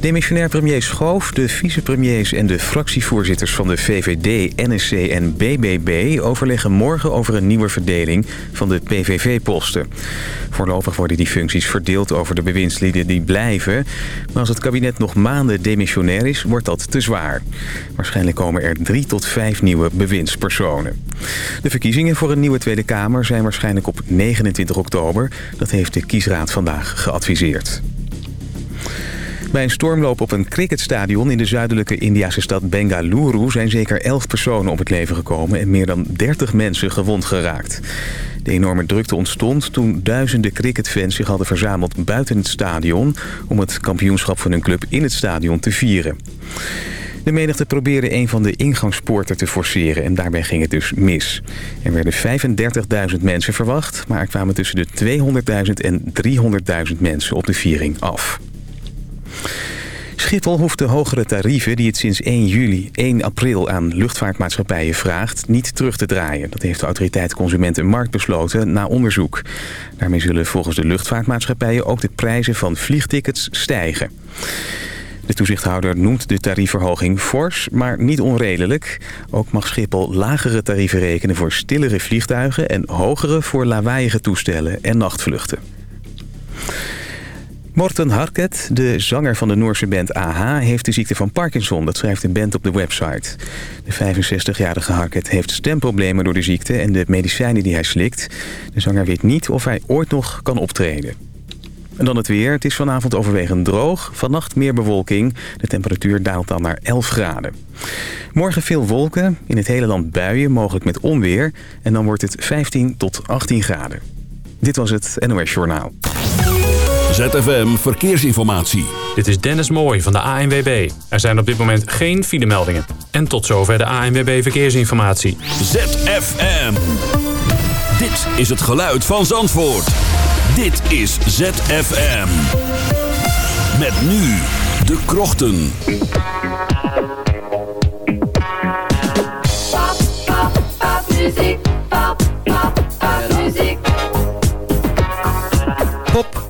Demissionair premier Schoof, de vicepremiers en de fractievoorzitters van de VVD, NSC en BBB... overleggen morgen over een nieuwe verdeling van de PVV-posten. Voorlopig worden die functies verdeeld over de bewindslieden die blijven. Maar als het kabinet nog maanden demissionair is, wordt dat te zwaar. Waarschijnlijk komen er drie tot vijf nieuwe bewindspersonen. De verkiezingen voor een nieuwe Tweede Kamer zijn waarschijnlijk op 29 oktober. Dat heeft de kiesraad vandaag geadviseerd. Bij een stormloop op een cricketstadion in de zuidelijke Indiase stad Bengaluru... zijn zeker 11 personen op het leven gekomen en meer dan 30 mensen gewond geraakt. De enorme drukte ontstond toen duizenden cricketfans zich hadden verzameld buiten het stadion... om het kampioenschap van hun club in het stadion te vieren. De menigte probeerde een van de ingangspoorten te forceren en daarbij ging het dus mis. Er werden 35.000 mensen verwacht, maar er kwamen tussen de 200.000 en 300.000 mensen op de viering af. Schiphol hoeft de hogere tarieven die het sinds 1 juli 1 april aan luchtvaartmaatschappijen vraagt niet terug te draaien. Dat heeft de autoriteit Consument en Markt besloten na onderzoek. Daarmee zullen volgens de luchtvaartmaatschappijen ook de prijzen van vliegtickets stijgen. De toezichthouder noemt de tariefverhoging fors, maar niet onredelijk. Ook mag Schiphol lagere tarieven rekenen voor stillere vliegtuigen... en hogere voor lawaaiige toestellen en nachtvluchten. Morten Harket, de zanger van de Noorse band AHA, heeft de ziekte van Parkinson. Dat schrijft de band op de website. De 65-jarige Harket heeft stemproblemen door de ziekte en de medicijnen die hij slikt. De zanger weet niet of hij ooit nog kan optreden. En dan het weer. Het is vanavond overwegend droog. Vannacht meer bewolking. De temperatuur daalt dan naar 11 graden. Morgen veel wolken. In het hele land buien, mogelijk met onweer. En dan wordt het 15 tot 18 graden. Dit was het NOS Journaal. ZFM Verkeersinformatie. Dit is Dennis Mooij van de ANWB. Er zijn op dit moment geen filemeldingen. En tot zover de ANWB Verkeersinformatie. ZFM. Dit is het geluid van Zandvoort. Dit is ZFM. Met nu de krochten. Pop, pop, popmuziek. Pop, pop, popmuziek. Pop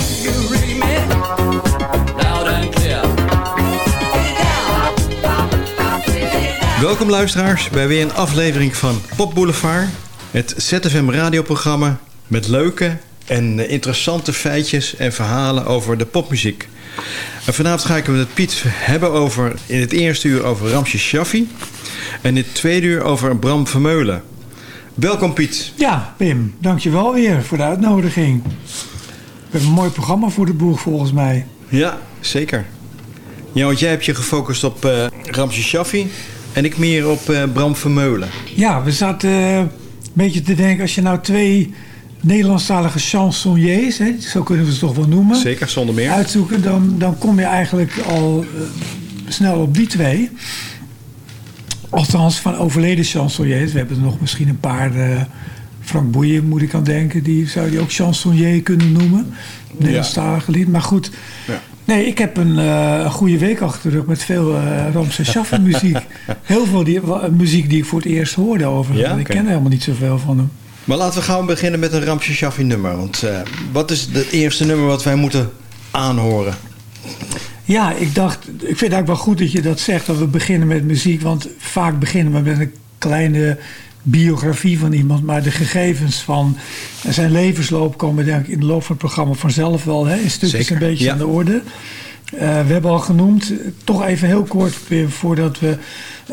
Welkom luisteraars bij weer een aflevering van Pop Boulevard. Het ZFM radioprogramma met leuke en eh, interessante feitjes en verhalen over de popmuziek. En vanavond ga ik het met Piet hebben over in het eerste uur over Ramsje Shaffi. En in het tweede uur over Bram Vermeulen. Welkom Piet. Ja, Pim, dankjewel weer voor de uitnodiging. We hebben een mooi programma voor de boeg volgens mij. Ja, zeker. Ja, want jij hebt je gefocust op eh Ramsje Shaffi en ik meer op eh, Bram Vermeulen. Ja, we zaten eh, een beetje te denken... als je nou twee Nederlandstalige chansonniers... Hè, zo kunnen we ze toch wel noemen... Zeker, zonder meer. uitzoeken... dan, dan kom je eigenlijk al eh, snel op die twee. Althans, van overleden chansonniers. We hebben er nog misschien een paar... Frank Boeien moet ik aan denken. Die zou je ook chansonnier kunnen noemen. Nederlandstalige lied. Maar goed... Ja. Nee, ik heb een, een goede week achter de rug met veel uh, Ramses Shaffi muziek. Heel veel die, muziek die ik voor het eerst hoorde over. Ja, Ik ken helemaal niet zoveel van hem. Maar laten we gaan beginnen met een Ramsje Shaffi nummer. Want eh, wat is het eerste nummer wat wij moeten aanhoren? Ja, ik dacht, ik vind het eigenlijk wel goed dat je dat zegt, dat we beginnen met muziek. Want vaak beginnen we met een kleine biografie van iemand. Maar de gegevens van zijn levensloop komen denk ik in de loop van het programma vanzelf wel hè, in stukjes Zeker, een beetje ja. aan de orde. Eh, we hebben al genoemd, eh, toch even heel kort voordat we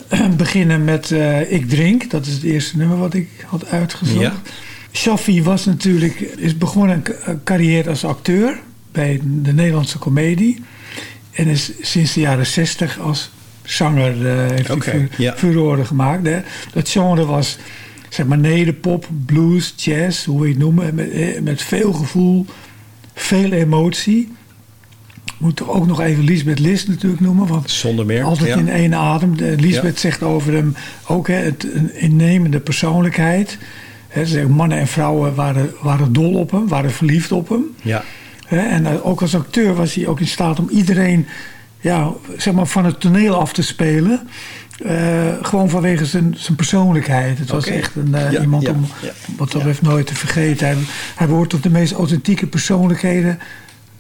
beginnen met eh, Ik Drink. Dat is het eerste nummer wat ik had uitgezocht. Ja. Shaffi was natuurlijk, is begonnen een ca- een carrière als acteur bij de Nederlandse komedie. En is sinds de jaren zestig als zanger eh, heeft ja. furoren gemaakt. Hè. Dat genre was zeg maar nederpop, blues, jazz, hoe je het noemen. Met, eh, met veel gevoel, veel emotie. moet toch ook nog even Lisbeth List natuurlijk noemen. Want Zonder meer. altijd ja. in één adem. De, Lisbeth zegt over hem ook hè, het, een innemende persoonlijkheid. Hè, ze mannen en vrouwen waren, waren dol op hem, waren verliefd op hem. Ja. Hè, en eh, ook als acteur was hij ook in staat om iedereen ja, zeg maar van het toneel af te spelen. Eh, gewoon vanwege zijn, zijn persoonlijkheid. Het was echt een, eh, Ja, iemand ja, om ja, wat dat betreft nooit te vergeten. Hij, hij behoort tot de meest authentieke persoonlijkheden,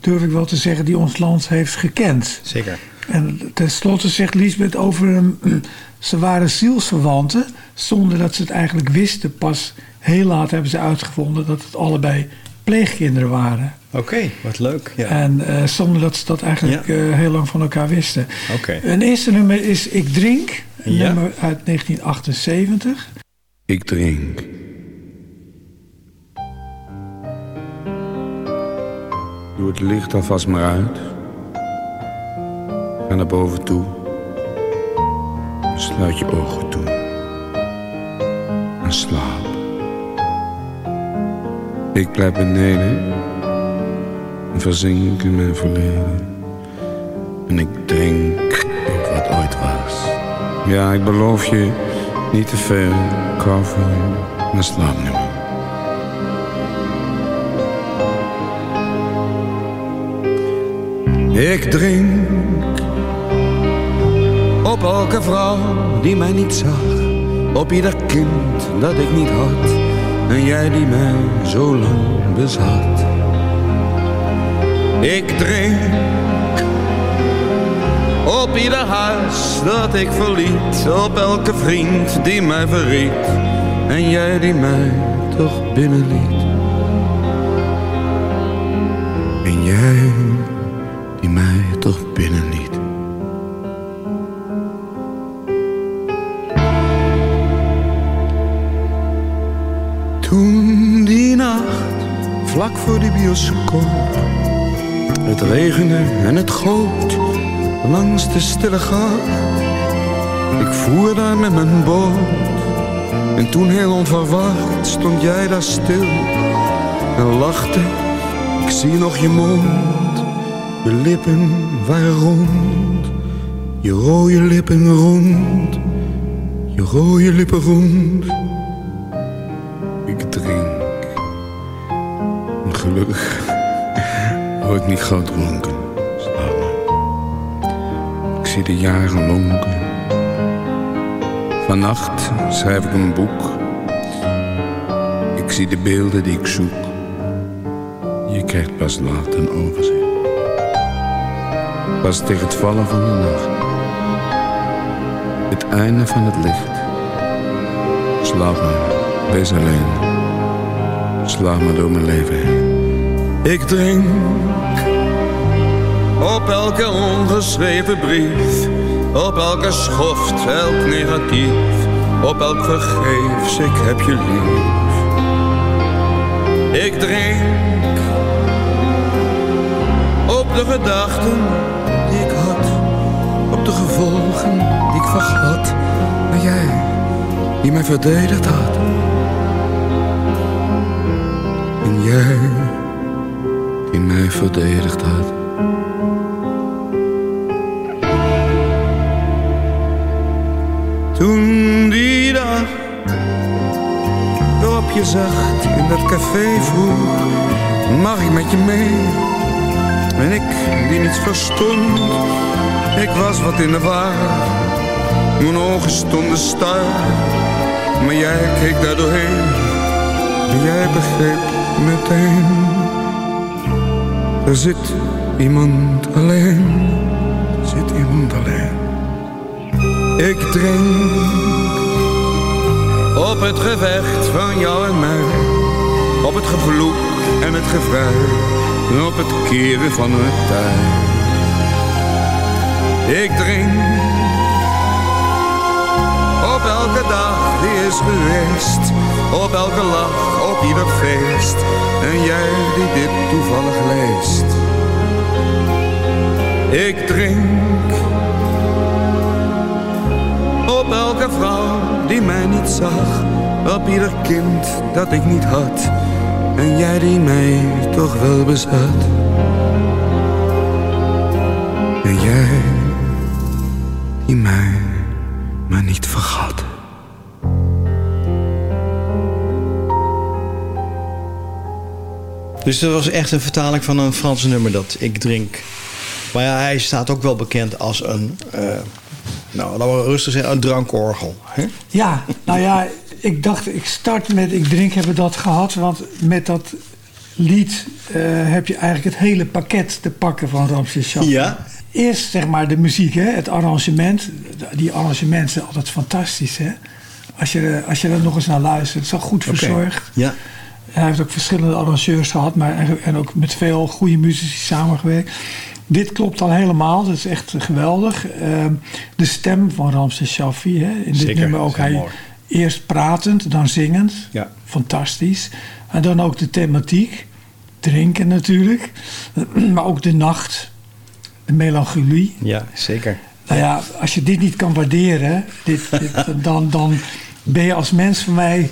durf ik wel te zeggen, die ons land heeft gekend. Zeker. En tenslotte zegt Lisbeth over hem, ze waren zielsverwanten, zonder dat ze het eigenlijk wisten. Pas heel laat hebben ze uitgevonden dat het allebei pleegkinderen waren. Oké, wat leuk. Ja. En eh, zonder dat ze dat eigenlijk Ja. eh, heel lang van elkaar wisten. Oké. Een eerste nummer is Ik Drink, een Ja. nummer uit 1978. Ik drink. Doe het licht alvast maar uit. Ga naar boven toe. Sluit je ogen toe. En slaap. Ik blijf beneden. En verzink in mijn verleden. En ik drink op wat ooit was. Ja, ik beloof je niet te veel. Ik hou van je. Maar slaap nu maar. Ik drink op elke vrouw die mij niet zag. Op ieder kind dat ik niet had. En jij die mij zo lang bezat. Ik drink op ieder huis dat ik verliet. Op elke vriend die mij verriet. En jij die mij toch binnenliet. En jij voor de bioscoop, het regende en het goot langs de stille gang. Ik voer daar met mijn boot en toen heel onverwacht stond jij daar stil en lachte. Ik zie nog je mond, je lippen waren rond, je rode lippen rond, je rode lippen rond. Ik drink. Gelukkig word ik niet. Slaap maar. Ik zie de jaren lonken. Vannacht schrijf ik een boek. Ik zie de beelden die ik zoek. Je krijgt pas laat een overzicht. Pas tegen het vallen van de nacht. Het einde van het licht. Slaap maar. Wees alleen. Slaap maar door mijn leven heen. Ik drink op elke ongeschreven brief. Op elke schoft, elk negatief. Op elk vergeefs, ik heb je lief. Ik drink op de gedachten die ik had. Op de gevolgen die ik vergat. Maar jij, die mij verdedigd had. En jij, die mij verdedigd had. Toen die dag waarop je zacht in dat café vroeg, mag ik met je mee? En ik die niets verstond, ik was wat in de war. Mijn ogen stonden star, maar jij keek daar doorheen. En jij begreep meteen, er zit iemand alleen, zit iemand alleen. Ik drink op het gevecht van jou en mij. Op het gevloek en het gevrij. En op het keren van het tij. Ik drink op elke dag die is geweest. Op elke lach, op ieder feest. En jij die dit toevallig leest. Ik drink op elke vrouw die mij niet zag. Op ieder kind dat ik niet had. En jij die mij toch wel bezat. Ben jij die mij maar niet Dus dat was echt een vertaling van een Frans nummer dat ik drink. Maar ja, hij staat ook wel bekend als een, eh, nou laten we rustig zeggen, een drankorgel. Hè? Ja, nou ja, ik dacht, ik start met Ik drink hebben we dat gehad. Want met dat lied eh, heb je eigenlijk het hele pakket te pakken van Ramses Shaffi. Ja. Eerst zeg maar de muziek, hè, het arrangement. Die arrangementen zijn altijd fantastisch. Hè? Als, je, als je er nog eens naar luistert, het is al goed verzorgd. Ja. Hij heeft ook verschillende arrangeurs gehad, maar en- en ook met veel goede muzici samengewerkt. Dit klopt al helemaal, dat is echt geweldig. Ehm, de stem van Ramses Shaffi, hè, in dit Zeker, nummer ook hij mooi. eerst pratend, dan zingend. Ja. Fantastisch. En dan ook de thematiek, drinken natuurlijk, maar ook de nacht, de melancholie. ja, zeker. Nou ja, als je dit niet kan waarderen, dit, dit- dan, dan ben je als mens voor mij,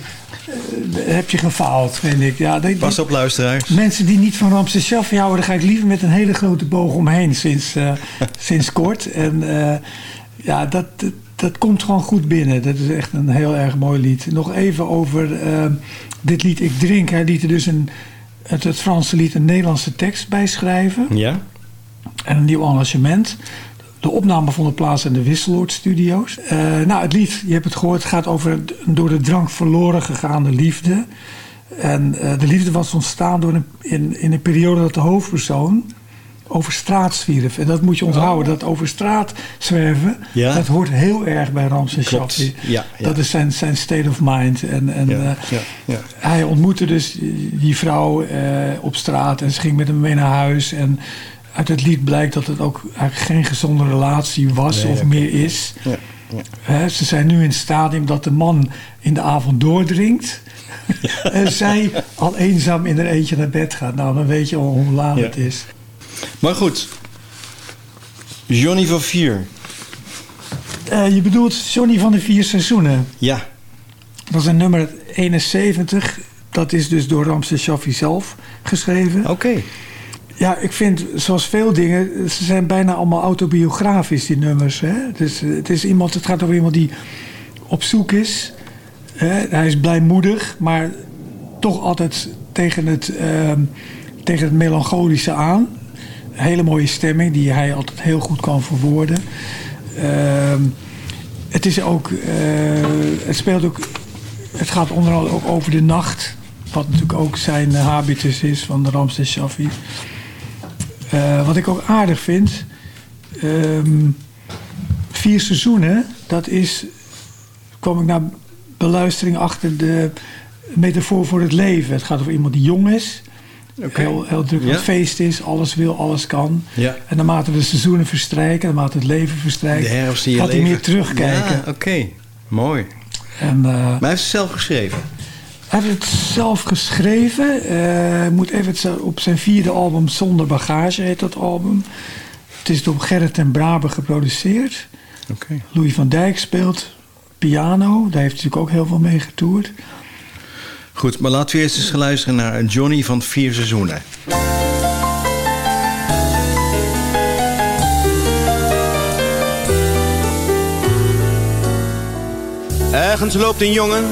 heb je gefaald, vind ik. Ja, Pas op luisteraars. Mensen die niet van Ramses Shaffi houden, daar ga ik liever met een hele grote boog omheen sinds, eh, sinds kort. En eh, ja, dat, dat, dat komt gewoon goed binnen. Dat is echt een heel erg mooi lied. Nog even over eh, dit lied Ik Drink. Hij liet er dus een, het, het Franse lied een Nederlandse tekst bij schrijven Ja? en een nieuw arrangement. De opname vond plaats in de Wisseloord Studio's. Eh, nou, het lied, je hebt het gehoord, gaat over een door de drank verloren gegaane liefde. En eh, de liefde was ontstaan door een, in, in een periode dat de hoofdpersoon over straat zwierf. En dat moet je onthouden, dat over straat zwerven, Ja. dat hoort heel erg bij Ramses. Shaffi. Ja, ja. Dat is zijn, zijn state of mind. En, en, Ja, eh, hij ontmoette dus die vrouw op straat en ze ging met hem mee naar huis. En uit het lied blijkt dat het ook eigenlijk geen gezonde relatie was Nee, of meer is. Ja, ze zijn nu in het stadium dat de man in de avond doordringt. en zij al eenzaam in haar eentje naar bed gaat. Nou, dan weet je al hoe laat Ja. het is. Maar goed. Johnny van Vier. Eh, je bedoelt Johnny van de Vier Seizoenen. Ja. Dat is een nummer 71. Dat is dus door Ramses Shaffi zelf geschreven. Oké. Ja, ik vind, zoals veel dingen, ze zijn bijna allemaal autobiografisch, die nummers. Hè? Dus het, is iemand, het gaat over iemand die op zoek is. Hè? Hij is blijmoedig, maar toch altijd tegen het, ehm, tegen het melancholische aan. Hele mooie stemming die hij altijd heel goed kan verwoorden. Ehm, het is ook, eh, het speelt ook, het gaat onder andere ook over de nacht. Wat natuurlijk ook zijn habitus is van de Ramses Shaffi. Eh, wat ik ook aardig vind. ehm, vier seizoenen, dat is. kwam ik naar beluistering achter de metafoor voor het leven. Het gaat over iemand die jong is. Heel, heel druk aan Ja. het feest is, alles wil, alles kan. Ja. En naarmate de seizoenen verstrijken, naarmate het leven verstrijkt, gaat hij meer terugkijken. Ja, oké. Mooi. En, eh, Maar hij heeft het zelf geschreven. Hij heeft het zelf geschreven. eh, moet even op zijn vierde album Zonder Bagage heet dat album. Het is door Gerrit ten Brabe geproduceerd. Oké. Louis van Dijk speelt piano. Daar heeft hij natuurlijk ook heel veel mee getoerd. Goed, maar laten we eerst eens gaan luisteren naar Johnny van Vier Seizoenen. Ergens loopt een jongen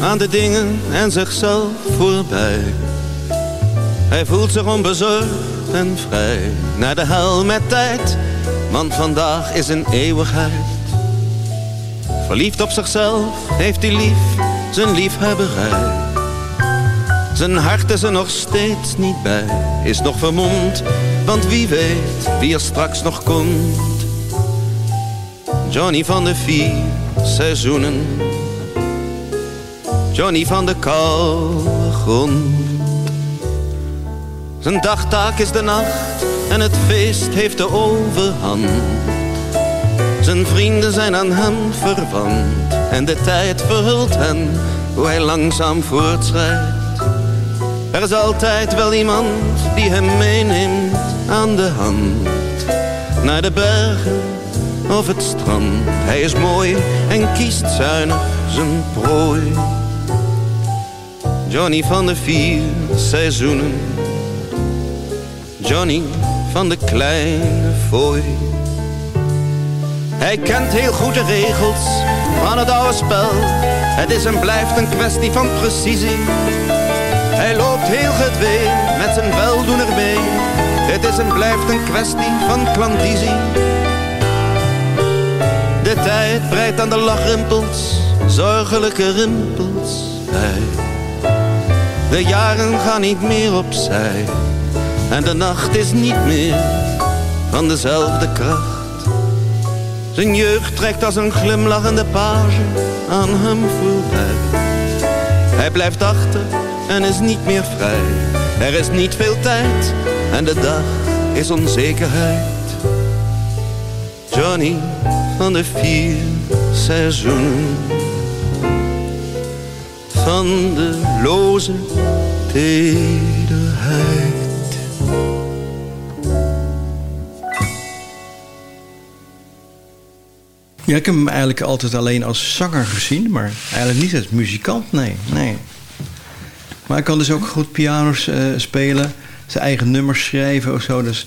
aan de dingen en zichzelf voorbij. Hij voelt zich onbezorgd en vrij. Naar de hel met tijd, want vandaag is een eeuwigheid. Verliefd op zichzelf heeft hij lief zijn liefhebberij. Zijn hart is er nog steeds niet bij, is nog vermomd. Want wie weet wie er straks nog komt. Johnny van de vier seizoenen. Johnny van de koude grond. Zijn dagtaak is de nacht en het feest heeft de overhand. Zijn vrienden zijn aan hem verwant en de tijd verhult hen hoe hij langzaam voortschrijdt. Er is altijd wel iemand die hem meeneemt aan de hand. Naar de bergen of het strand. Hij is mooi en kiest zuinig zijn prooi. Johnny van de vier seizoenen. Johnny van de kleine fooi. Hij kent heel goed de regels van het oude spel. Het is en blijft een kwestie van precisie. Hij loopt heel gedwee met zijn weldoener mee. Het is en blijft een kwestie van klandizie. De tijd breidt aan de lachrimpels, zorgelijke rimpels bij. De jaren gaan niet meer opzij. En de nacht is niet meer van dezelfde kracht. Zijn jeugd trekt als een glimlachende page aan hem voorbij. Hij blijft achter en is niet meer vrij. Er is niet veel tijd en de dag is onzekerheid. Johnny van de vier seizoenen van tederheid. Ja, ik heb hem eigenlijk altijd alleen als zanger gezien, maar eigenlijk niet als muzikant, nee. nee. Maar hij kan dus ook goed piano's eh, spelen, zijn eigen nummers schrijven of zo. Dus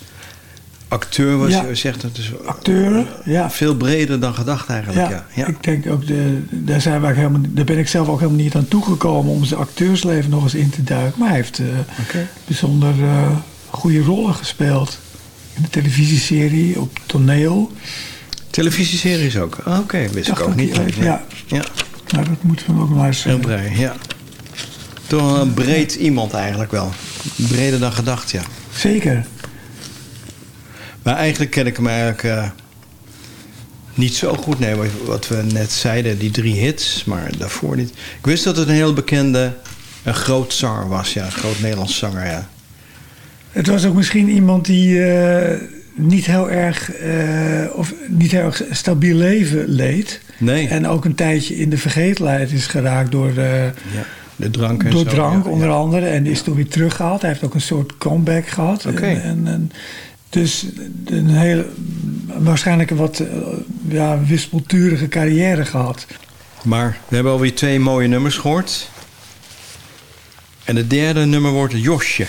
acteur was Ja. je zegt dat is Acteur, ja. veel breder dan gedacht eigenlijk. Ja. Ja. ik denk ook, de, daar, zijn we helemaal, daar ben ik zelf ook helemaal niet aan toegekomen om zijn acteursleven nog eens in te duiken. Maar hij heeft eh, bijzonder eh, goede rollen gespeeld. In de televisieserie, op toneel. Televisieseries ook. Ah, Oké, wist ik ook niet. Nee. ja. ja. Nou, dat moeten we ook maar eens... Heel eh, breed, ja. Toch een breed iemand eigenlijk wel. Breder dan gedacht, ja. Zeker. Maar eigenlijk ken ik hem eigenlijk eh, niet zo goed. Nee, wat- we net zeiden, die drie hits, maar daarvoor niet. Ik wist dat het een heel bekende, een groot zanger was. Ja, een groot Nederlands zanger, ja. Het was ook misschien iemand die eh, niet heel erg eh, of niet heel erg stabiel leven leed. Nee. En ook een tijdje in de vergetelheid is geraakt door, ja. De drank en door zo, drank ja, onder ja. andere. En is toen weer teruggehaald. Hij heeft ook een soort comeback gehad. Oké. En, en, en dus een hele, waarschijnlijk een wat eh, ja, wispelturige carrière gehad. Maar we hebben alweer twee mooie nummers gehoord. En het derde nummer wordt Josje.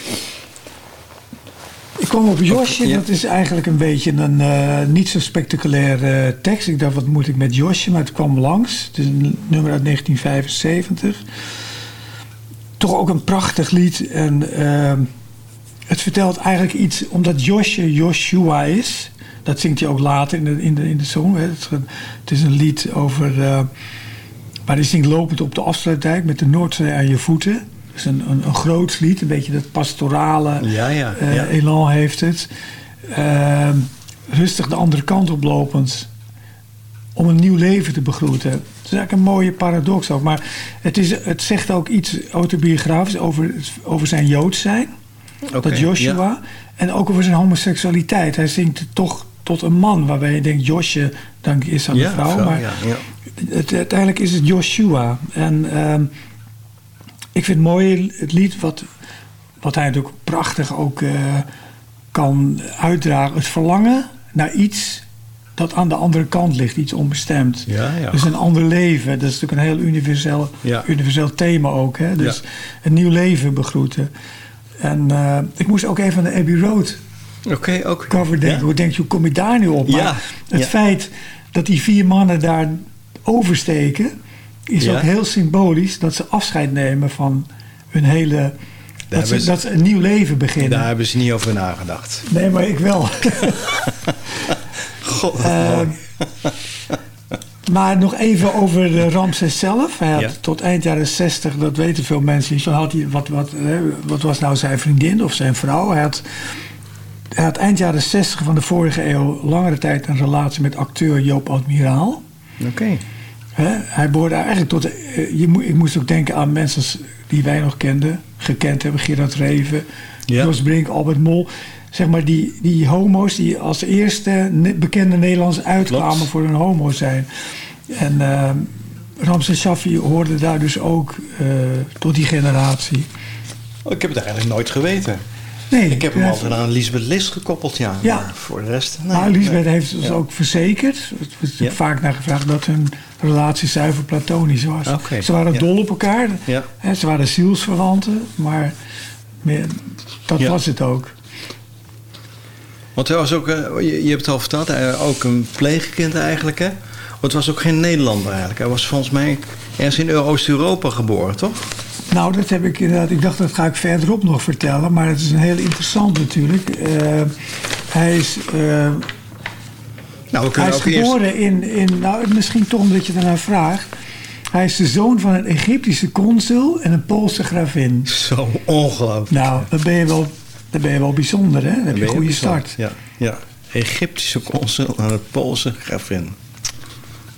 Ik kwam op Josje, Ja. dat is eigenlijk een beetje een eh, niet zo spectaculaire tekst. Ik dacht, wat moet ik met Josje? Maar het kwam langs. Het is een nummer uit 1975. Toch ook een prachtig lied. En ehm, het vertelt eigenlijk iets, omdat Josje Joshua is. Dat zingt hij ook later in de, in de, in de song. Hè. Het, is een- het is lied over... eh, maar hij zingt lopend op de afsluitdijk met de Noordzee aan je voeten. Dus een, een, een groot lied, een beetje dat pastorale Ja, ja, eh, ja. elan heeft het. Ehm, rustig de andere kant oplopend om een nieuw leven te begroeten. Het is eigenlijk een mooie paradox ook. Maar het, is, het zegt ook iets autobiografisch over, over zijn Joods zijn. Dat Joshua. ja. En ook over zijn homoseksualiteit. Hij zingt toch tot een man. Waarbij je denkt, Josje, dan is aan Ja, de vrouw. maar ja, ja. Het, uiteindelijk is het Joshua. En ehm, ik vind het mooi het lied wat, wat hij natuurlijk prachtig ook eh, kan uitdragen. Het verlangen naar iets dat aan de andere kant ligt. Iets onbestemd. Ja, ja. Dus een ander leven. Dat is natuurlijk een heel universeel, Ja. universeel thema ook. Hè? Dus een nieuw leven begroeten. En eh, ik moest ook even aan de Abbey Road Oké, ook. cover denken. Ja. Hoe denk je, hoe kom je daar nu op? Maar Ja, het ja. feit dat die vier mannen daar oversteken... is ook heel symbolisch dat ze afscheid nemen van hun hele... Dat ze, dat ze een nieuw leven beginnen. Daar hebben ze niet over nagedacht. Nee, maar ik wel. God, Eh. Maar nog even over de Ramses zelf. Hij had Ja. tot eind jaren 60, dat weten veel mensen niet. Zo had hij, wat, wat, wat was nou zijn vriendin of zijn vrouw? Hij had, hij had eind jaren 60 van de vorige eeuw langere tijd een relatie met acteur Joop Admiraal. Oké. Hè, hij behoorde eigenlijk tot. eh, je moet, ik moest ook denken aan mensen die wij nog kenden, gekend hebben: Gerard Reven, Ja. Jos Brink, Albert Mol. Zeg maar die, die homo's die als eerste bekende Nederlanders uitkwamen Klopt. voor hun homo zijn. En uh, Ramses Shaffi hoorde daar dus ook eh, tot die generatie. Ik heb het eigenlijk nooit geweten. Nee, Ik heb hem altijd aan Lisbeth List gekoppeld, ja. Ja. Maar voor de rest... nee. Maar Lisbeth Nee. heeft ons Ja. ook verzekerd. Er natuurlijk Ja. vaak naar gevraagd dat hun relatie zuiver platonisch was. Oké, Ze waren dol op elkaar. Ja. Ze waren zielsverwanten. Maar meer, dat was het ook. Want hij was ook, eh, je, je hebt het al verteld, hij, ook een pleegkind eigenlijk, hè? Want het was ook geen Nederlander eigenlijk. Hij was volgens mij ergens in Oost-Europa geboren, toch? Nou, dat heb ik inderdaad. Ik dacht dat ga ik verderop nog vertellen, maar het is een heel interessant natuurlijk. Eh, hij is. eh, Nou, we hij kunnen is ook eerst... geboren in, in. Nou, misschien toch omdat je daarnaar vraagt. Hij is de zoon van een Egyptische consul en een Poolse gravin. Zo ongelooflijk. Nou, dan ben je wel, dan ben je wel bijzonder, hè? Dan heb je een goede start. Ja, ja. Egyptische consul aan het Poolse gravin.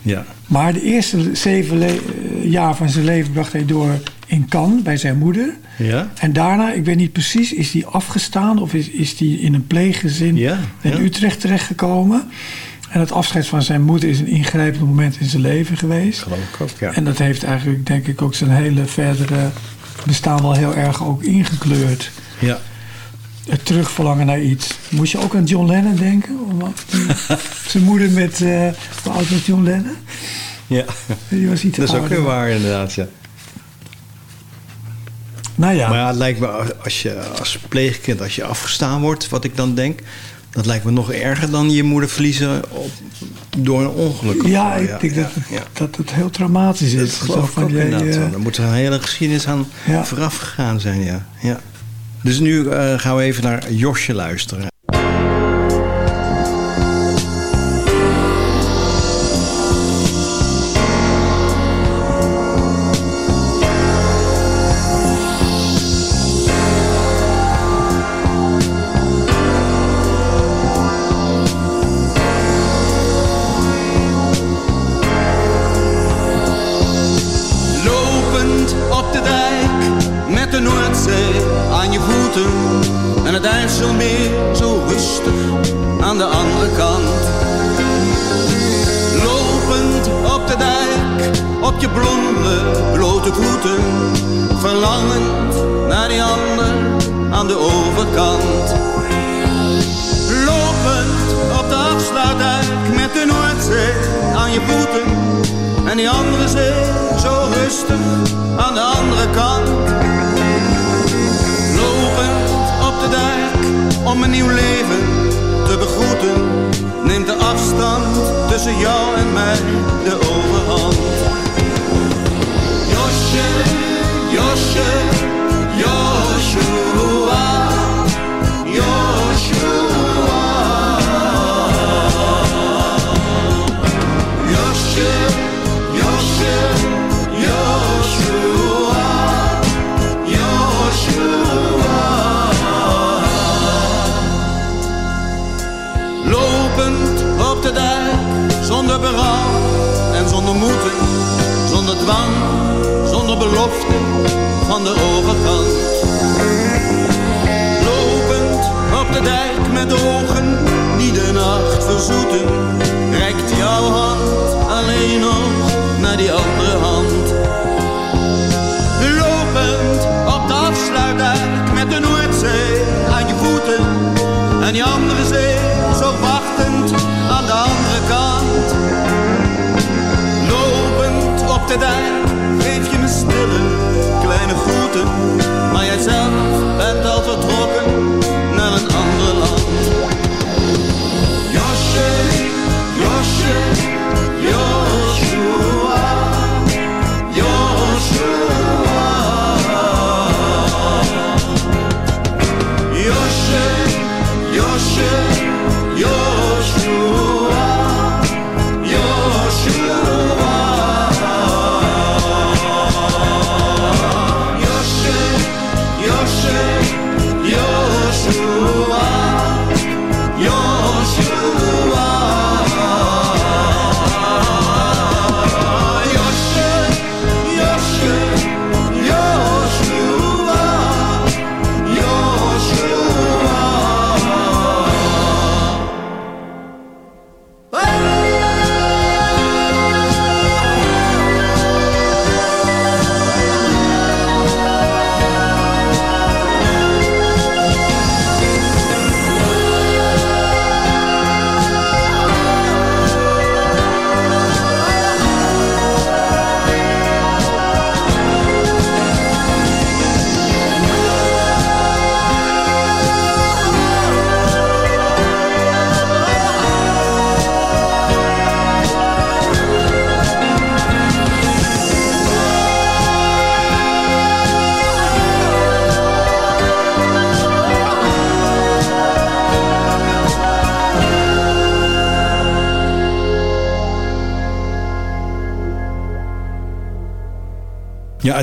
Ja. Maar de eerste zeven eh, jaar van zijn leven bracht hij door in Cannes bij zijn moeder. Ja? En daarna, ik weet niet precies, is hij afgestaan of is, is hij in een pleeggezin Ja, in ja. Utrecht terechtgekomen. En het afscheid van zijn moeder is een ingrijpend moment in zijn leven geweest. Geloof ik ook, ja. En dat heeft eigenlijk, denk ik, ook zijn hele verdere bestaan wel heel erg ook ingekleurd. Ja. Het terugverlangen naar iets. Moest je ook aan John Lennon denken? Zijn moeder met, eh hoe oud was John Lennon? ja. Die was iets Dat is ook weer waar inderdaad, ja. Nou ja, Maar ja, het lijkt me als- je als pleegkind, als je afgestaan wordt, wat ik dan denk, dat lijkt me nog erger dan je moeder verliezen op, door een ongeluk. ja ik denk ja, dat, ja. dat het heel traumatisch is. Dat geloof ik ook jij, inderdaad. eh. Er moet er een hele geschiedenis aan vooraf gegaan zijn, ja. ja. Dus nu eh, gaan we even naar Josje luisteren.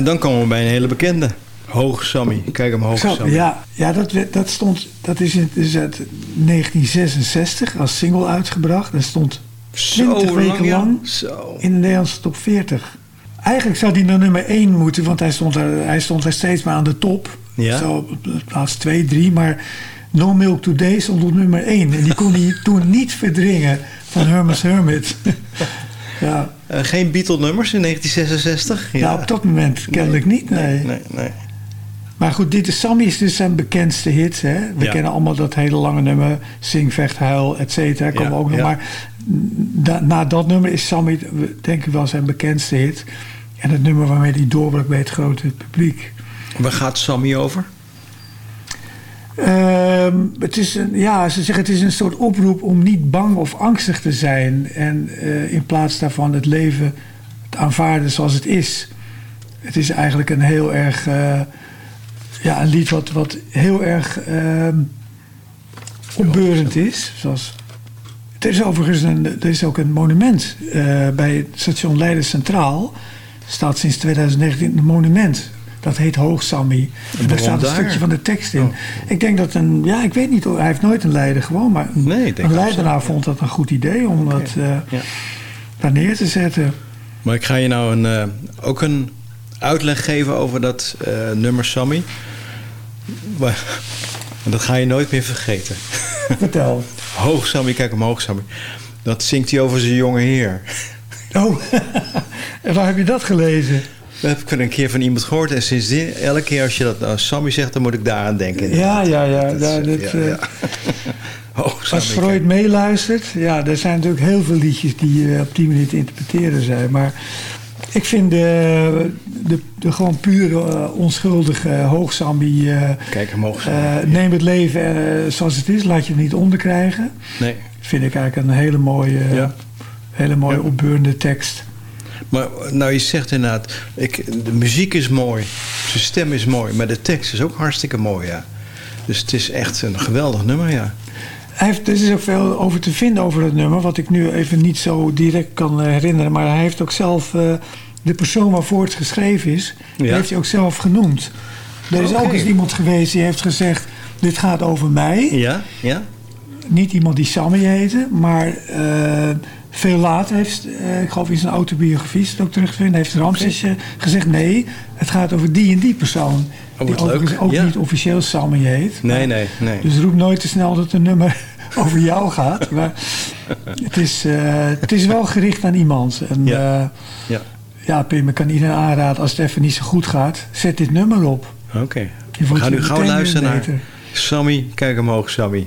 En dan komen we bij een hele bekende. Hoog Sammy. Kijk hem hoog Sammy. ja, ja dat, dat stond. Dat is, in, is uit 1966 als single uitgebracht. Dat stond 20 Zo weken lang Zo. in de Nederlandse top 40. Eigenlijk zou die naar nummer 1 moeten, want hij stond er, hij stond er steeds maar aan de top. Ja. Zo op plaats 2, 3. Maar No Milk Today stond op nummer 1. En die kon hij toen niet verdringen van Hermes Hermit. Eh, geen Beatle-nummers in 1966? ja. op dat moment kennelijk niet. Nee. Nee, nee. Maar goed, dit is Sammy is dus zijn bekendste hit. Hè? We Ja. kennen allemaal dat hele lange nummer. Zing, vecht, huil, et cetera. Komen Ja, ook nog ja. maar. Na, na dat nummer is Sammy denk ik wel zijn bekendste hit. En het nummer waarmee hij doorbrak bij het grote publiek. Waar gaat Sammy over? Ehm, het is een, ja, ze zeggen het is een soort oproep om niet bang of angstig te zijn. En eh, in plaats daarvan het leven te aanvaarden zoals het is. Het is eigenlijk een heel erg. eh, ja, een lied wat, wat heel erg ehm opbeurend is. Zoals, er is overigens een, er is ook een monument eh, bij het station Leiden Centraal. staat sinds 2019 een monument. Dat heet Hoog Sammy. En daar staat een daar? stukje van de tekst in. Oh. Ik denk dat een, ja, ik weet niet, hij heeft nooit een Leiden gewoon, maar een, Nee, een Leidenaar zo, vond dat een goed idee om dat eh, Ja. daar neer te zetten. Maar ik ga je nou een, eh, ook een uitleg geven over dat eh, nummer Sammy. Maar- dat ga je nooit meer vergeten. Vertel. Hoog Sammy, kijk omhoog Sammy. Dat zingt hij over zijn jonge heer. Oh, en waar heb je dat gelezen? Dat heb ik een keer van iemand gehoord. En sindsdien, elke keer als je dat nou Sammy zegt, dan moet ik daaraan denken. Ja, ja, ja. Dat ja, eh, dat, ja, eh, ja. Hoog Als Freud meeluistert, ja, er zijn natuurlijk heel veel liedjes die eh, op die manier te interpreteren zijn. Maar ik vind de, de, de gewoon pure, eh, onschuldige hoogsambi. eh Kijk Sammy. eh, neem het leven eh, zoals het is, laat je het niet onderkrijgen. nee. Vind ik eigenlijk een hele mooie, hele mooie Ja. opbeurende tekst. Maar nou, je zegt inderdaad, ik, de muziek is mooi, zijn stem is mooi, maar de tekst is ook hartstikke mooi, ja. Dus het is echt een geweldig nummer, ja. Hij heeft, er is ook veel over te vinden over het nummer, wat ik nu even niet zo direct kan herinneren. Maar hij heeft ook zelf, eh, de persoon waarvoor het geschreven is, die Ja. heeft hij ook zelf genoemd. Er is ook eens iemand geweest die heeft gezegd, dit gaat over mij. Ja, ja. Niet iemand die Sammy heette, maar eh, veel later heeft, eh, ik geloof in zijn autobiografie, is het ook terug te vinden, heeft Ramses eh, gezegd, nee, het gaat over die en die persoon. Oh, die overigens ook Ja. niet officieel Sammy heet. Nee, nee, nee. Dus roep nooit te snel dat een nummer over jou gaat. Maar het is, eh, het is wel gericht aan iemand. En Ja. ja, Ja, ja Pim, ik kan iedereen aanraden als het even niet zo goed gaat. Zet dit nummer op. oké. Je We gaan nu gauw luisteren naar. Sammy, kijk omhoog, Sammy.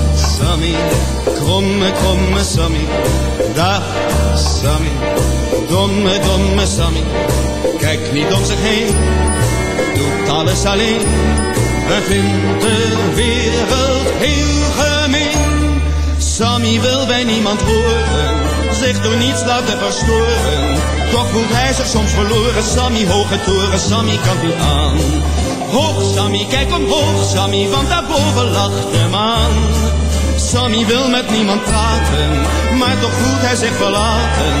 Sammy, kromme, kromme Sammy, dag Sammy, domme, domme Sammy. Kijk niet om zich heen, doet alles alleen en vindt de wereld heel gemeen. Sammy wil bij niemand horen, zich door niets laten verstoren. Toch voelt hij zich soms verloren, Sammy, hoge toren, Sammy kan niet aan. Hoog Sammy, kijk omhoog Sammy, want daarboven lacht de maan. Sammy wil met niemand praten, maar toch voelt hij zich verlaten.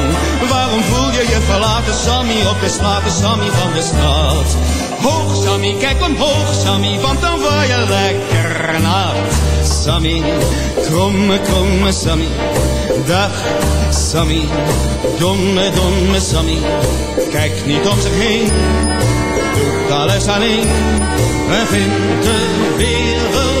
Waarom voel je je verlaten, Sammy, op de straten, Sammy van de straat? Hoog Sammy, kijk omhoog Sammy, want dan word je lekker nat. Sammy, kromme, kromme Sammy, dag Sammy, domme, domme Sammy. Kijk niet om zich heen, doet alles alleen en vindt de wereld.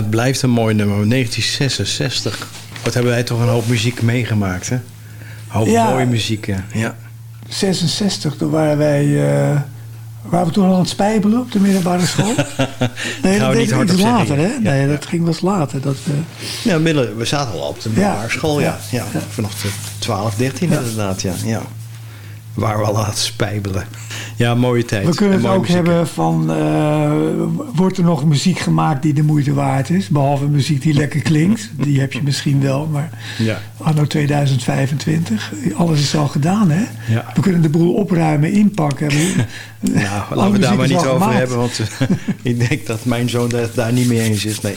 Het blijft een mooi nummer. 1966. Wat hebben wij toch een hoop muziek meegemaakt, hè? Een hoop Ja. mooie muziek, ja. ja. 66, toen waren wij... eh, waren we toen al aan het spijbelen op de middelbare school? Nee, dat deed iets later, hè? ja. Nee, dat ging wel later. Dat, we Ja, we zaten al op de middelbare school, ja. ja. ja. Vanaf de 12, 13 inderdaad, ja. ja. Waar we al aan het spijbelen. Ja, mooie tijd. we kunnen En het ook muziek. hebben van... eh, wordt er nog muziek gemaakt die de moeite waard is? Behalve muziek die lekker klinkt. Die heb je misschien wel, maar... Ja. Anno 2025. Alles is al gedaan, hè? Ja. We kunnen de boel opruimen, inpakken. Nou, laten we daar maar niet over gemaakt. hebben, want eh, ik denk dat mijn zoon daar, daar niet mee eens is. Nee.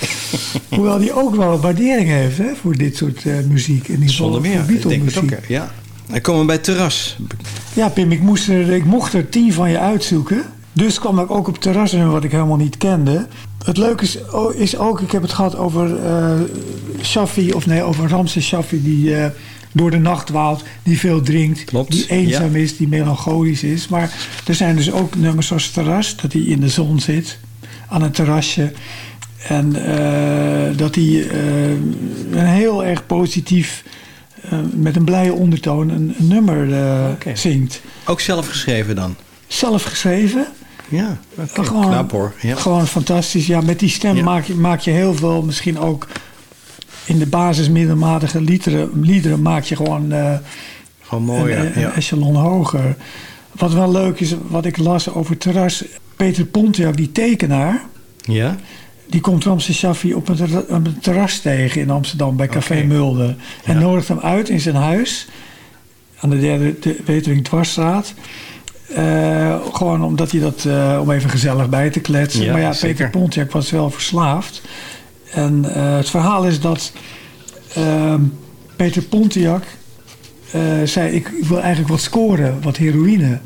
Hoewel die ook wel waardering heeft hè, voor dit soort eh, muziek. Ieder geval Zonder meer, ik denk het ook. Ja. Dan komen we bij het terras. Ja, Pim, ik, moest er, ik mocht er tien van je uitzoeken. Dus kwam ik ook op terrassen wat ik helemaal niet kende. Het leuke is, is ook, ik heb het gehad over eh Shaffi, of nee, over Ramses Shaffi, die eh, door de nacht waalt, die veel drinkt, Klopt, die eenzaam ja. is, die melancholisch is. Maar er zijn dus ook nummers zoals Terras, dat hij in de zon zit, aan een terrasje. En eh, dat hij eh, een heel erg positief, met een blije ondertoon, een, een nummer eh, Oké. zingt. Ook zelf geschreven dan? Zelf geschreven. Ja, oké. Gewoon, knap hoor. Ja. gewoon fantastisch. Ja, met die stem Ja. maak, je, maak je heel veel, misschien ook in de basis middelmatige liederen, liederen maak je gewoon eh, Gewoon mooi, een, ja. een echelon hoger. Wat wel leuk is, wat ik las over terras. Peter Pontiac, die tekenaar, Ja? Die komt Ramses Shaffi op een, terra- op een terras tegen in Amsterdam bij Café Oké. Mulder. En Ja. nodigt hem uit in zijn huis aan de derde de Wetering Dwarsstraat. Eh, gewoon omdat hij dat, eh, om even gezellig bij te kletsen. Ja, maar ja, zeker. Peter Pontiac was wel verslaafd. En eh, het verhaal is dat ehm, Peter Pontiac zei: ik, ik wil eigenlijk wat scoren, wat heroïne.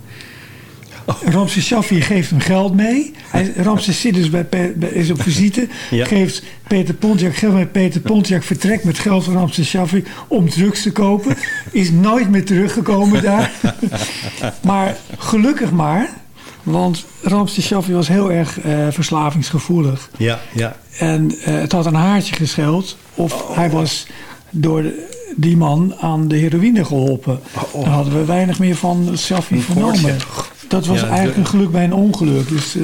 Ramses Shaffi geeft hem geld mee. Hij, Ramses zit dus bij, is op visite. Ja. Geeft Peter Pontiac geld mee. Peter Pontiac vertrekt met geld van Ramses Shaffi om drugs te kopen. Is nooit meer teruggekomen daar. maar gelukkig maar. Want Ramses Shaffi was heel erg eh, verslavingsgevoelig. Ja, ja. En eh, het had een haartje gescheld. Of hij was door de- die man aan de heroïne geholpen. oh. Dan hadden we weinig meer van Shaffi vernomen. Dat was Ja, eigenlijk de- een geluk bij een ongeluk. Dus eh,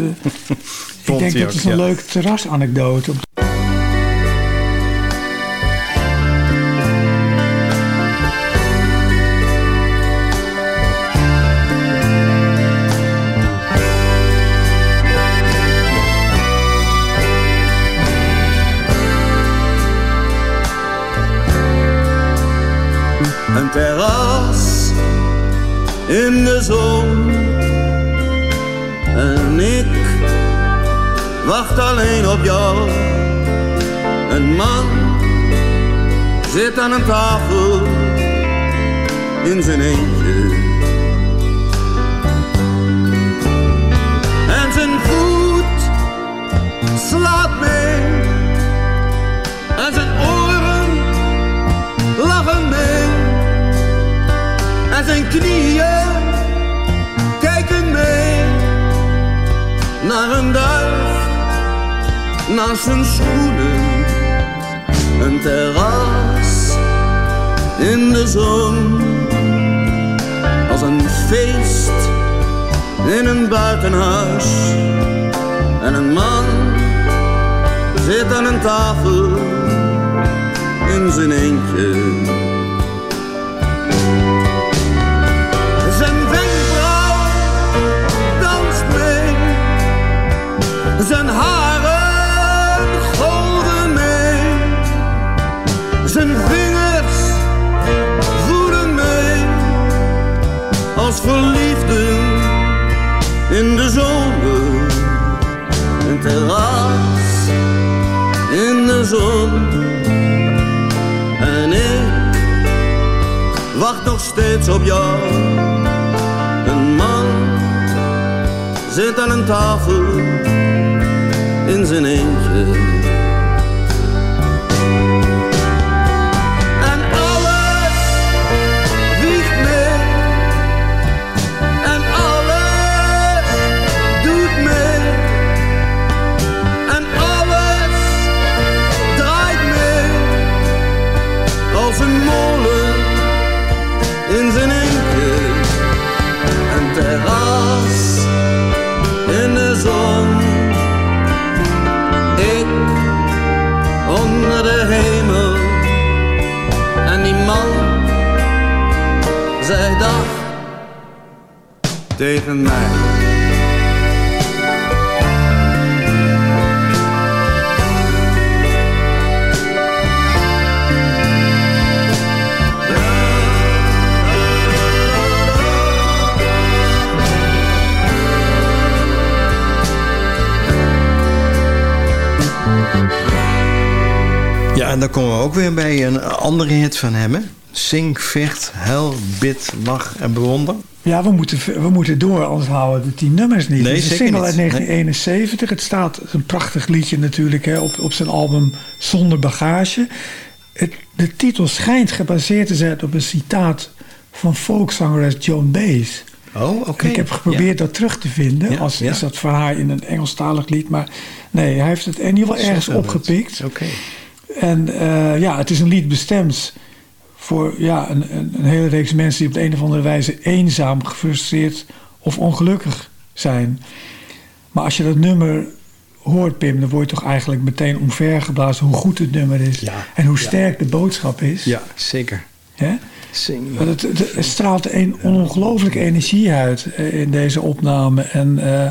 ik denk dat het een ja. leuke terrasanekdote. Een terras in de zon. Wacht alleen op jou. Een man zit aan een tafel in zijn eentje. En zijn voet slaat mee. En zijn oren lachen mee. En zijn knieën kijken mee naar een duif naast zijn schoenen. Een terras in de zon als een feest in een buitenhuis. En een man zit aan een tafel in zijn eentje. Zijn wenkbrauw danst mee, zijn terras in de zon en ik wacht nog steeds op jou. Een man zit aan een tafel in zijn eentje. Tegen mij. Ja, en dan komen we ook weer bij een andere hit van hem, hè? Vecht, huil, bid, lach en bewonder. Ja, we moeten, we moeten door, anders houden we de tien nummers niet. Nee, Het is een single uit niet. 1971. Het staat het een prachtig liedje natuurlijk hè, op, op zijn album Zonder Bagage. Het, de titel schijnt gebaseerd te zijn op een citaat van folkzangeres Joan Baez. Oh, oké. Ik heb geprobeerd dat terug te vinden. Ja, als ja. is dat voor haar in een Engelstalig lied. Maar nee, hij heeft het in ieder geval ergens opgepikt. Oké. En eh, ja, het is een lied bestemd voor ja, een, een, een hele reeks mensen die op de een of andere wijze eenzaam, gefrustreerd of ongelukkig zijn. Maar als je dat nummer hoort, Pim, dan word je toch eigenlijk meteen omvergeblazen hoe goed het nummer is. Ja, en hoe ja. sterk de boodschap is. Ja, zeker. Hè? Zing. Het, het, het straalt een ongelooflijke energie uit eh, in deze opname. En eh,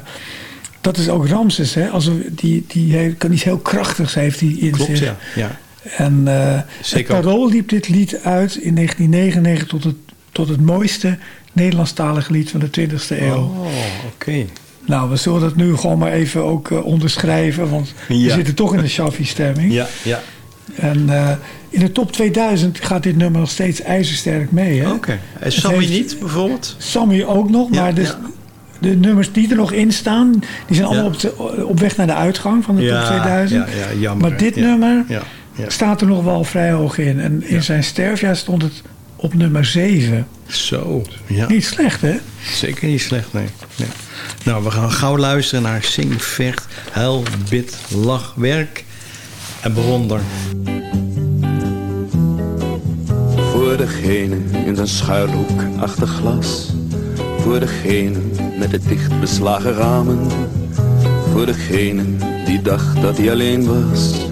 dat is ook Ramses. Hè? Als die, die heeft, kan iets heel krachtigs heeft hij in Klopt, zich. ja. ja. En. Parool liep dit lied uit in 1999 tot het, tot het mooiste Nederlandstalige lied van de 20e eeuw. Oh, oké. Nou, we zullen dat nu gewoon maar even ook eh, onderschrijven, want we Ja. zitten toch in de Shafi-stemming. Ja, ja. En eh, in de top 2000 gaat dit nummer nog steeds ijzersterk mee. Hè? Oké. En Sammy niet, bijvoorbeeld? Sammy ook nog, Ja, maar dus ja. de nummers die er nog in staan, die zijn allemaal op, de- op weg naar de uitgang van de top 2000. ja, ja, jammer. Maar dit Ja, nummer ja, staat er nog wel vrij hoog in. En in zijn sterfjaar stond het op nummer 7. Zo, ja. Niet slecht, hè? Zeker niet slecht, nee. nee. Nou, we gaan gauw luisteren naar Zing, Vecht, Huil, Bid, Lach, Werk en Bewonder. Voor degene in zijn schuilhoek achter glas. Voor degene met de dicht beslagen ramen. Voor degene die dacht dat hij alleen was.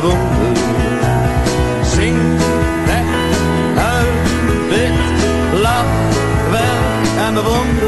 werk en bewonder. Zing, weg, huil, wit, lach, werk en bewonder.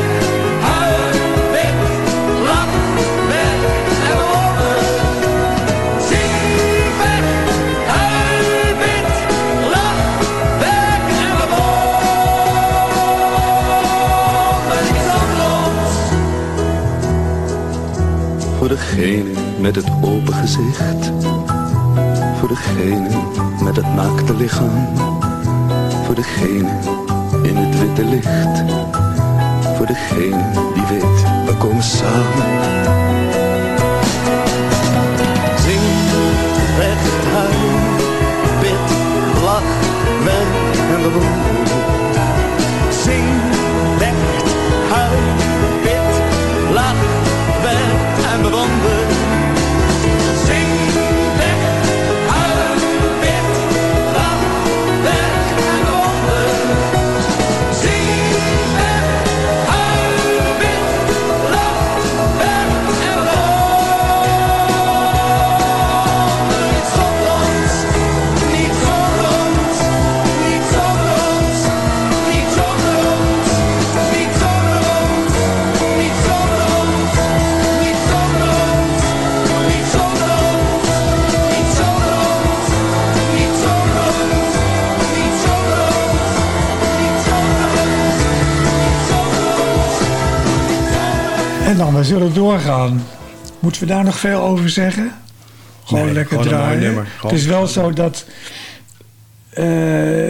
degene met het open gezicht. Voor degene met het naakte lichaam. Voor degene in het witte licht. Voor degene die weet, we komen samen. Zing, weg, huil, bid, lach, wen en bewonder. Ons. En dan, we zullen doorgaan. Moeten we daar nog veel over zeggen? Gewoon Nee, lekker gewoon draaien. Het is wel zo dat... eh,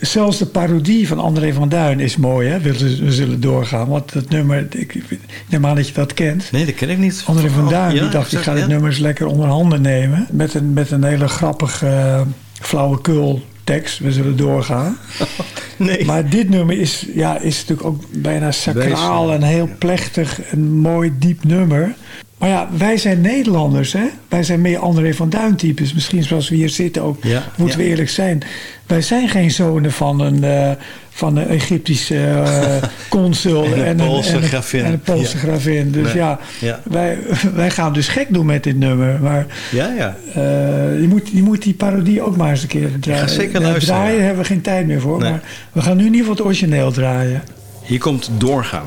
zelfs de parodie van André van Duin is mooi, hè? We, zullen- we zullen doorgaan. Want dat nummer, ik, ik neem aan dat je dat kent. Nee, dat ken ik niet. André van Oh, Duin, ja, die dacht, ik ga dit ja. nummer eens lekker onder handen nemen. Met een, met een hele grappige uh, flauwekul tekst. We zullen doorgaan. Nee. Maar dit nummer is, ja, is natuurlijk ook bijna sacraal Wees, en heel plechtig. Een mooi diep nummer. Maar ja, wij zijn Nederlanders, hè? Wij zijn meer André van Duin types. Misschien zoals we hier zitten ook, Ja, moeten ja. we eerlijk zijn. Wij zijn geen zonen van een, eh, van een Egyptische eh, consul. En een Poolse en gravin. En een Poolse Ja. gravin. Dus Nee. ja. Wij, wij gaan dus gek doen met dit nummer. Maar Ja, ja. eh, je, moet, je moet die parodie ook maar eens een keer draaien. zeker luisteren, Draaien hebben we geen tijd meer voor. Nee. Maar we gaan nu in ieder geval het origineel draaien. Hier komt doorgaan.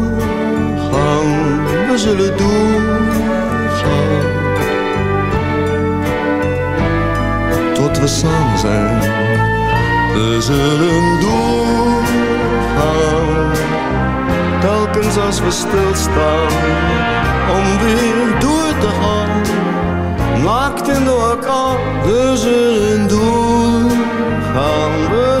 we zullen doorgaan. Tot we samen zijn. We zullen doorgaan, telkens als we stilstaan, om weer door te gaan. Naakt in de orkaan, we zullen doorgaan, we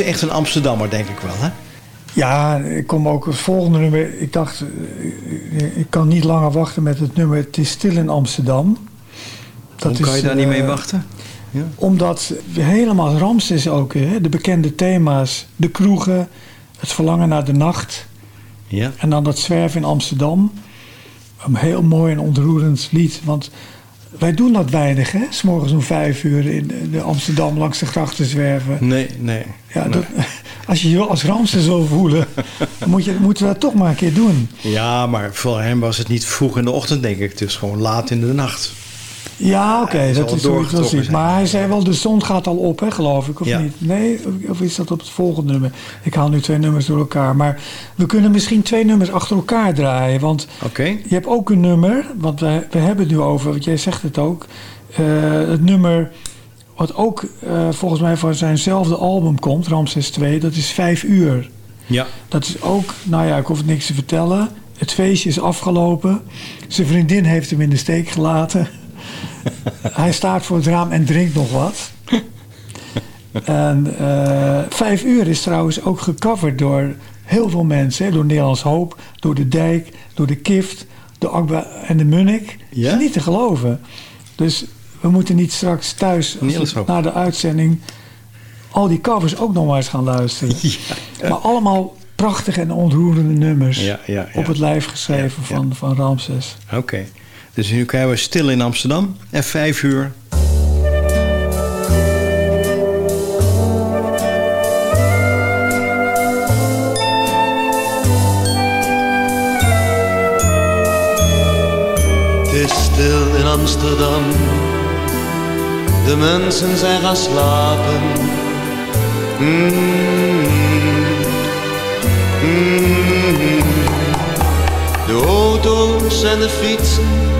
Is echt een Amsterdammer, denk ik wel, hè? Ja, ik kom ook het volgende nummer. Ik dacht, eh, ik kan niet langer wachten met het nummer Het is stil in Amsterdam. Hoe kan je daar niet eh, mee wachten? Ja. Omdat helemaal Ramses ook, hè, de bekende thema's. De kroegen, het verlangen naar de nacht. Ja. En dan dat zwerven in Amsterdam. Een heel mooi en ontroerend lied. Want wij doen dat weinig, hè? S'morgens om vijf uur in de Amsterdam langs de grachten zwerven. Nee, nee. Ja, Nee. dat, als je je als Ramses wil voelen, moet je, moeten we dat toch maar een keer doen. Ja, maar voor hem was het niet vroeg in de ochtend, denk ik. Het is gewoon laat in de nacht. Ja, oké, dat is het wel zijn. Maar hij zei wel, de zon gaat al op, hè, geloof ik, of Ja. niet? Nee, of is dat op het volgende nummer? Ik haal nu twee nummers door elkaar. Maar we kunnen misschien twee nummers achter elkaar draaien. Want je hebt ook een nummer, want we, we hebben het nu over, want jij zegt het ook. eh, het nummer wat ook eh, volgens mij van zijnzelfde album komt, Ramses 2, dat is Vijf Uur. Ja. Dat is ook, nou ja, ik hoef het niks te vertellen. Het feestje is afgelopen. Zijn vriendin heeft hem in de steek gelaten. Hij staat voor het raam en drinkt nog wat. En eh, vijf uur is trouwens ook gecoverd door heel veel mensen. Hè? Door Nederlands Hoop, door de Dijk, door de Kift, door Akba en de Munnik. Ja? Dat is niet te geloven. Dus we moeten niet straks thuis, na de uitzending, al die covers ook nog maar eens gaan luisteren. Maar allemaal prachtige en ontroerende nummers. Ja, ja, ja. Op het lijf geschreven. Van, van Ramses. Oké. Dus nu krijgen we stil in Amsterdam. En vijf uur. Is stil in Amsterdam. De mensen zijn gaan slapen. Mm. Mm. De auto's en de fietsen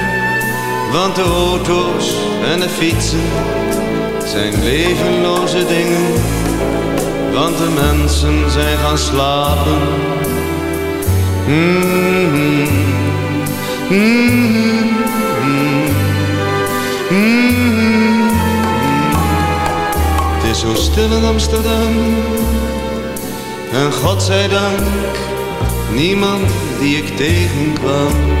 Want de auto's en de fietsen zijn levenloze dingen. Want de mensen zijn gaan slapen. Mm-hmm. Mm-hmm. Mm-hmm. Het is zo stil in Amsterdam. En God zij dank, niemand die ik tegenkwam.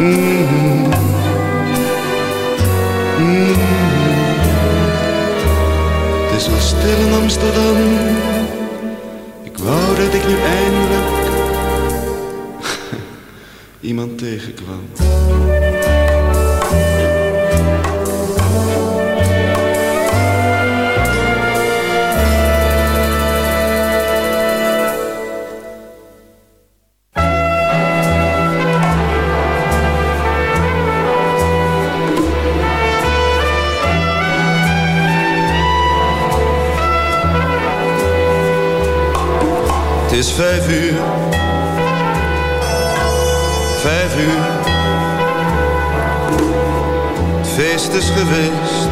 Het is zo stil in Amsterdam. Ik wou dat ik nu eindelijk iemand tegenkwam. Vijf uur. Vijf uur. Het feest is geweest.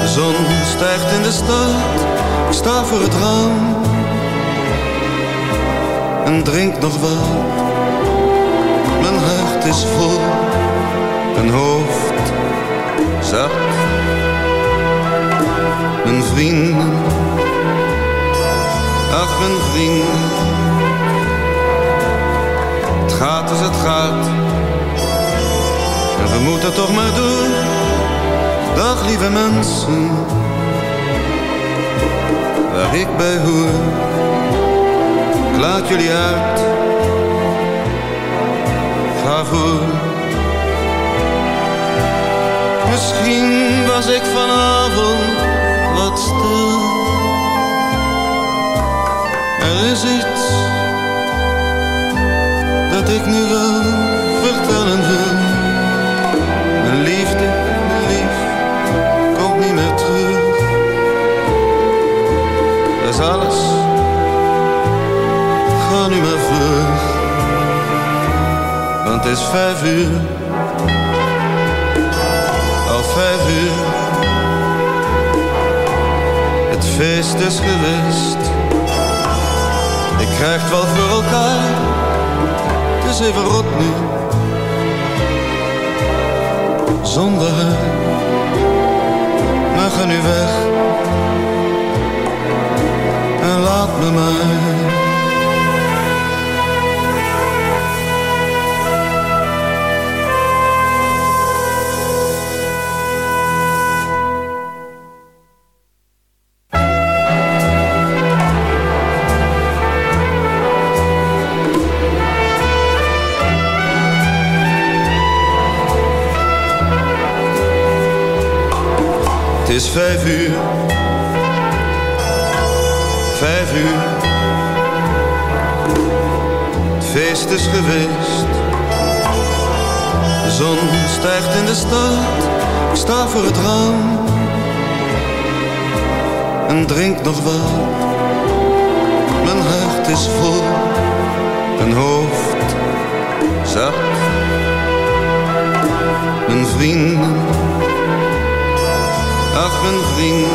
De zon stijgt in de stad, ik sta voor het raam. En drink nog wat, mijn hart is vol, mijn hoofd zat. Mijn vrienden, ach mijn vrienden. Het gaat als het gaat, en we moeten toch maar door. Dag lieve mensen, waar ik bij hoor. Ik laat jullie uit, ga voor. Misschien was ik vanavond wat stil. Er is iets dat ik nu wel vertellen wil. Mijn liefde, mijn lief, komt niet meer terug. Dat is alles, ga nu maar vlug. Want het is vijf uur al vijf uur. Het feest is geweest. Ik krijg het wel voor elkaar. Het is even rot nu. Zonder haar. Maar ga nu weg. En laat me maar. Vijf uur. Vijf uur. Het feest is geweest. De zon stijgt in de stad. Ik sta voor het raam. En drink nog wat. Mijn hart is vol. Mijn hoofd zat. Mijn vrienden Mijn vriend.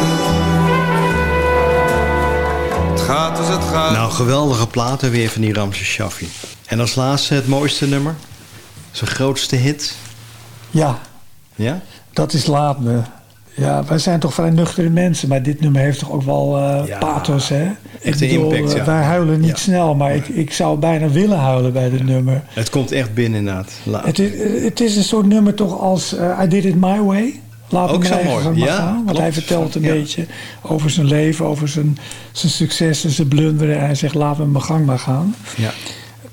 Het gaat als het gaat. Nou, geweldige platen weer van die Ramse Shaffi. En als laatste het mooiste nummer. Zijn grootste hit. Ja, Ja? dat is Laat Me. Ja, wij zijn toch vrij nuchtere mensen, maar dit nummer heeft toch ook wel eh, Ja, pathos, hè? echt ik een impact, eh, ja. Wij huilen niet Ja. snel, maar ik, ik zou bijna willen huilen bij dit nummer. Het komt echt binnen inderdaad. Laat. Het is, het is een soort nummer toch als eh, I Did It My Way. Laat Ook zo mooi, maar ja, gaan. Want hij vertelt een Ja. beetje over zijn leven, over zijn, zijn successen, zijn blunderen. En hij zegt laat me mijn gang maar gaan. Ja.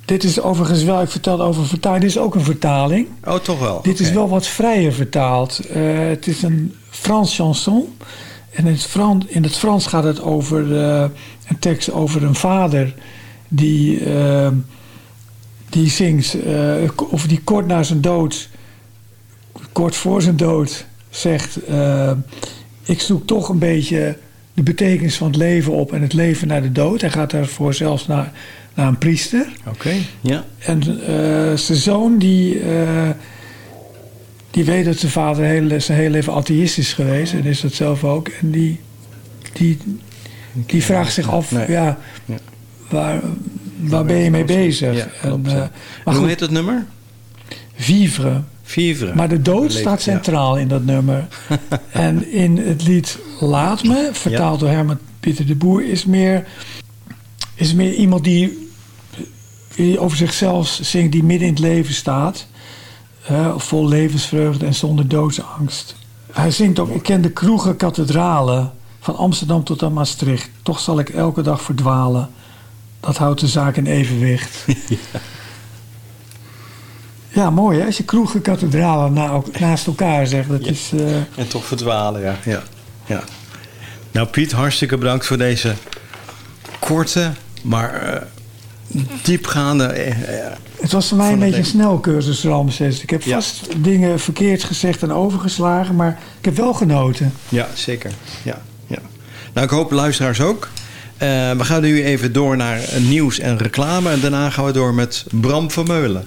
Dit is overigens wel, ik vertelde over vertaling, dit is ook een vertaling. Oh, toch wel. Dit is wel wat vrijer vertaald. Eh, het is een Frans chanson. En in het, Frans, in het Frans gaat het over eh, een tekst over een vader die, eh, die zingt, of die kort na zijn dood, kort voor zijn dood, zegt: eh, Ik zoek toch een beetje de betekenis van het leven op en het leven naar de dood. Hij gaat daarvoor zelfs naar, naar een priester. Oké, ja. En eh, zijn zoon die, eh, die weet dat zijn vader heel, zijn hele leven atheïst is geweest. En is dat zelf ook. En die, die, die vraagt zich af, Nee. ja, Ja. waar, waar ben je mee bezig? Ja, en, eh, maar En Hoe goed, heet het nummer? vivre. Vivre. Maar de dood staat ja. centraal in dat nummer. en in het lied Laat Me, vertaald door Herman Pieter de Boer, is meer, is meer iemand die, die over zichzelf zingt, die midden in het leven staat. vol levensvreugde en zonder doodsangst. Hij zingt ook, ik ken de kroegen, kathedralen, van Amsterdam tot aan Maastricht. Toch zal ik elke dag verdwalen. Dat houdt de zaak in evenwicht. Ja, mooi hè? Als je kroegen, kathedralen na, naast elkaar zegt. Dat is, eh, En toch verdwalen, ja. ja. ja. Nou, Piet, hartstikke bedankt voor deze korte, maar eh, diepgaande. eh, het was voor mij een Van beetje een snelcursus Ramses. Ik heb Ja. vast dingen verkeerd gezegd en overgeslagen. Maar ik heb wel genoten. ja, zeker. Ja, ja. Nou, ik hoop luisteraars ook. We gaan nu even door naar nieuws en reclame. En daarna gaan we door met Bram Vermeulen.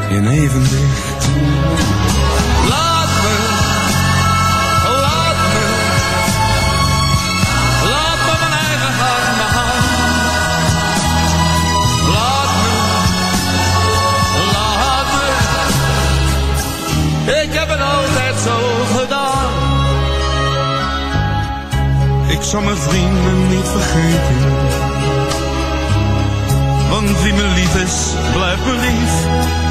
in evenwicht. Laat me, laat me, laat me mijn eigen gang gaan. Laat me, laat me, ik heb het altijd zo gedaan. Ik zal mijn vrienden niet vergeten. Want wie me lief is, blijft me lief.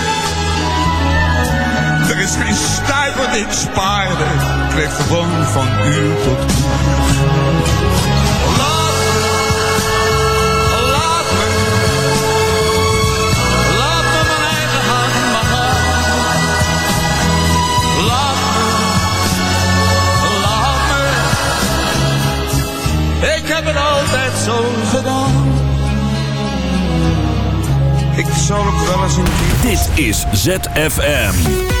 Er is geen stuiver die ik spaarde. Ik leef gewoon van uur tot uur. Laat me, laat me mijn eigen hand maar gaan. Laat me, ik heb het altijd zo gedaan. Ik zal ook wel eens een keer... Dit is ZFM.